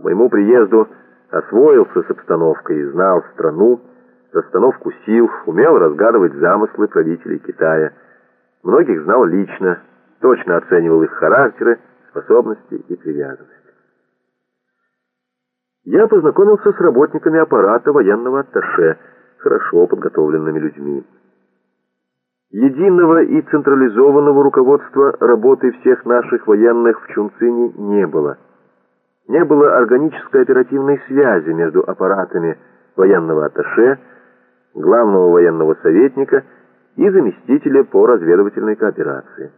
К моему приезду освоился с обстановкой и знал страну, расстановку сил, умел разгадывать замыслы правителей Китая. Многих знал лично, точно оценивал их характеры, способности и привязанности. Я познакомился с работниками аппарата военного атташе, хорошо подготовленными людьми. Единого и централизованного руководства работы всех наших военных в Чунцине не было. Не было органической оперативной связи между аппаратами военного атташе, главного военного советника и заместителя по разведывательной кооперации.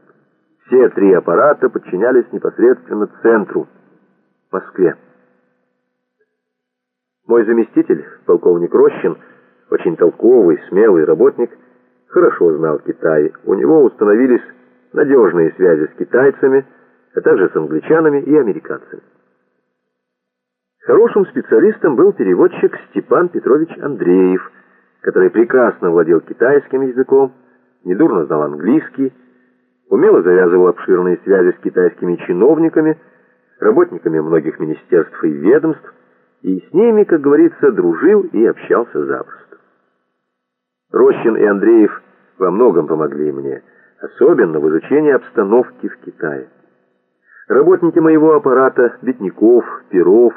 Все три аппарата подчинялись непосредственно центру, Москве. Мой заместитель, полковник Рощин, очень толковый, смелый работник, хорошо знал Китай. У него установились надежные связи с китайцами, а также с англичанами и американцами. Хорошим специалистом был переводчик Степан Петрович Андреев, который прекрасно владел китайским языком, недурно знал английский, умело завязывал обширные связи с китайскими чиновниками, работниками многих министерств и ведомств, и с ними, как говорится, дружил и общался запросто. Рощин и Андреев во многом помогли мне, особенно в изучении обстановки в Китае. Работники моего аппарата, Бедняков, Перов,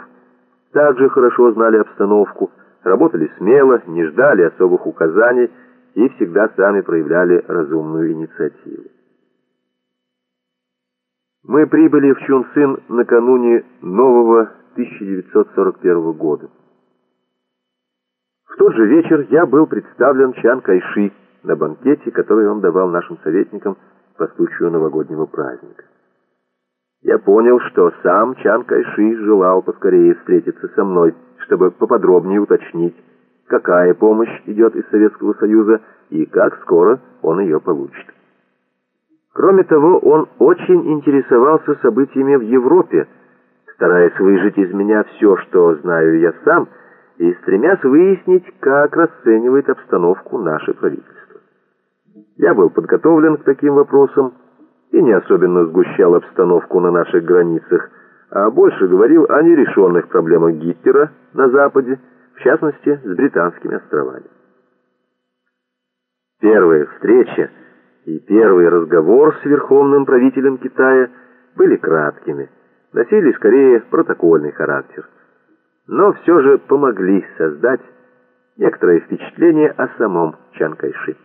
также хорошо знали обстановку, работали смело, не ждали особых указаний и всегда сами проявляли разумную инициативу. Мы прибыли в Чунцин накануне нового 1941 года. В тот же вечер я был представлен Чан Кайши на банкете, который он давал нашим советникам по случаю новогоднего праздника. Я понял, что сам Чан Кайши желал поскорее встретиться со мной, чтобы поподробнее уточнить, какая помощь идет из Советского Союза и как скоро он ее получит. Кроме того, он очень интересовался событиями в Европе, стараясь выжать из меня все, что знаю я сам, и стремясь выяснить, как расценивает обстановку наше правительство. Я был подготовлен к таким вопросам и не особенно сгущал обстановку на наших границах, а больше говорил о нерешенных проблемах Гитлера на Западе, в частности, с британскими островами. Первая встреча и первый разговор с верховным правителем Китая были краткими – носили скорее протокольный характер, но все же помогли создать некоторое впечатление о самом Чан Кайши.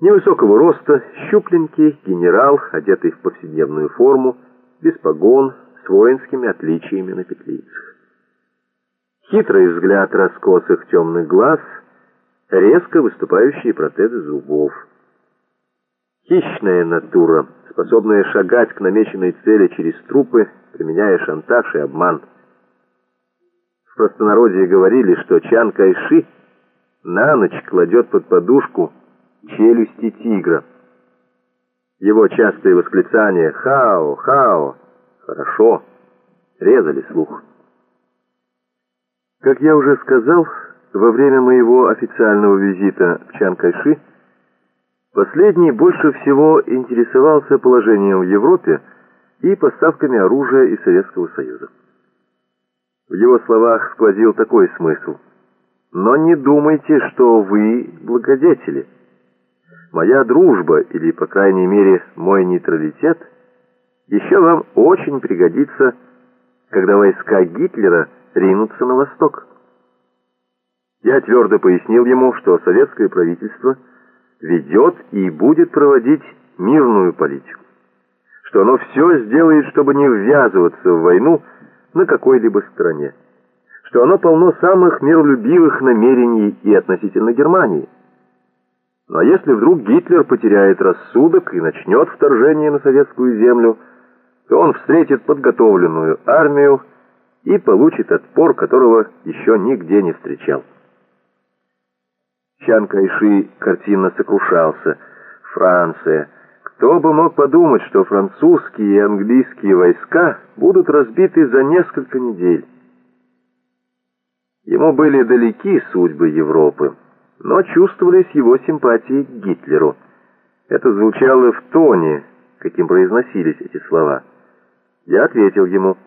Невысокого роста, щупленький генерал, одетый в повседневную форму, без погон, с воинскими отличиями на петлицах. Хитрый взгляд раскосых темных глаз, резко выступающие протезы зубов. Хищная натура — способные шагать к намеченной цели через трупы, применяя шантаж и обман. В простонародье говорили, что Чан Кайши на ночь кладет под подушку челюсти тигра. Его частые восклицания «Хао! Хао! Хорошо!» резали слух. Как я уже сказал, во время моего официального визита в Чан Кайши Последний больше всего интересовался положением в Европе и поставками оружия из Советского Союза. В его словах сквозил такой смысл. «Но не думайте, что вы благодетели. Моя дружба, или, по крайней мере, мой нейтралитет, еще вам очень пригодится, когда войска Гитлера ринутся на восток». Я твердо пояснил ему, что советское правительство – ведет и будет проводить мирную политику, что оно все сделает, чтобы не ввязываться в войну на какой-либо стране, что оно полно самых миролюбивых намерений и относительно Германии. Но если вдруг Гитлер потеряет рассудок и начнет вторжение на советскую землю, то он встретит подготовленную армию и получит отпор, которого еще нигде не встречал. Чан Кайши картинно сокрушался. Франция. Кто бы мог подумать, что французские и английские войска будут разбиты за несколько недель. Ему были далеки судьбы Европы, но чувствовались его симпатии к Гитлеру. Это звучало в тоне, каким произносились эти слова. Я ответил ему –